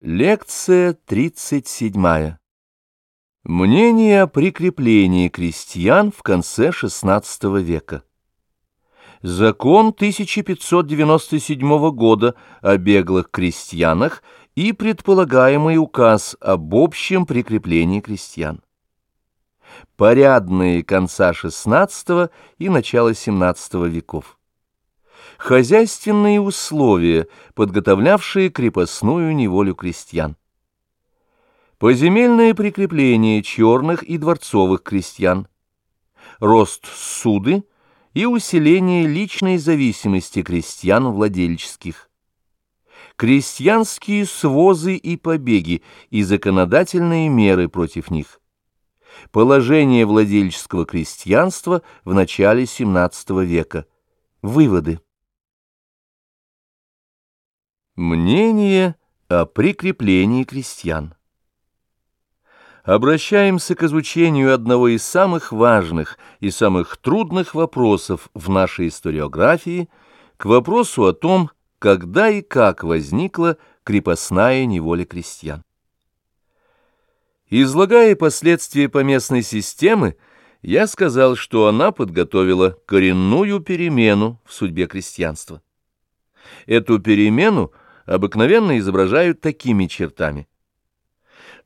Лекция 37. Мнение о прикреплении крестьян в конце XVI века. Закон 1597 года о беглых крестьянах и предполагаемый указ об общем прикреплении крестьян. Порядные конца XVI и начала XVII веков хозяйственные условия, подготовлявшие крепостную неволю крестьян. Поземельное прикрепление черных и дворцовых крестьян, рост суды и усиление личной зависимости крестьян владельческих, крестьянские свозы и побеги и законодательные меры против них, положение владельческого крестьянства в начале XVII века, выводы. Мнение о прикреплении крестьян. Обращаемся к изучению одного из самых важных и самых трудных вопросов в нашей историографии, к вопросу о том, когда и как возникла крепостная неволя крестьян. Излагая последствия поместной системы, я сказал, что она подготовила коренную перемену в судьбе крестьянства. Эту перемену – обыкновенно изображают такими чертами.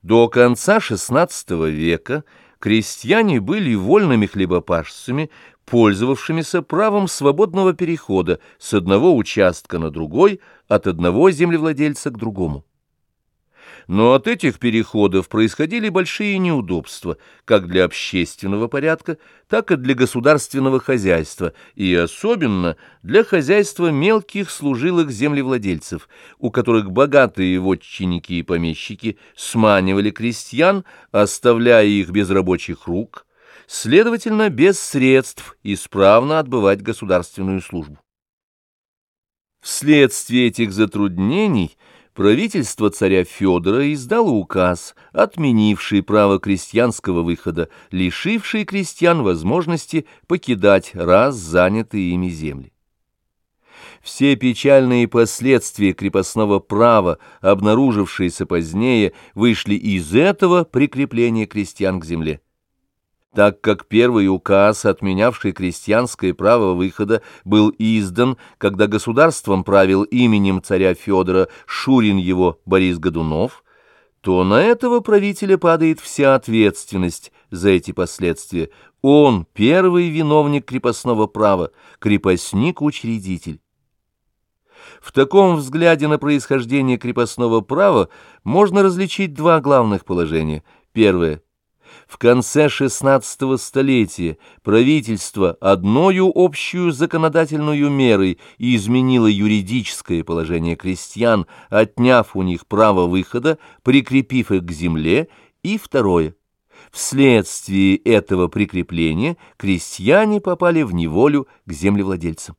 До конца XVI века крестьяне были вольными хлебопашцами, пользовавшимися правом свободного перехода с одного участка на другой, от одного землевладельца к другому. Но от этих переходов происходили большие неудобства, как для общественного порядка, так и для государственного хозяйства, и особенно для хозяйства мелких служилых землевладельцев, у которых богатые вотчинники и помещики сманивали крестьян, оставляя их без рабочих рук, следовательно, без средств исправно отбывать государственную службу. Вследствие этих затруднений – правительство царя Федора издало указ, отменивший право крестьянского выхода, лишивший крестьян возможности покидать раз занятые ими земли. Все печальные последствия крепостного права, обнаружившиеся позднее, вышли из этого прикрепления крестьян к земле так как первый указ, отменявший крестьянское право выхода, был издан, когда государством правил именем царя Федора Шурин его Борис Годунов, то на этого правителя падает вся ответственность за эти последствия. Он первый виновник крепостного права, крепостник-учредитель. В таком взгляде на происхождение крепостного права можно различить два главных положения. Первое – в конце XVI столетия правительство одною общую законодательную мерой изменило юридическое положение крестьян, отняв у них право выхода, прикрепив их к земле, и второе. Вследствие этого прикрепления крестьяне попали в неволю к землевладельцам.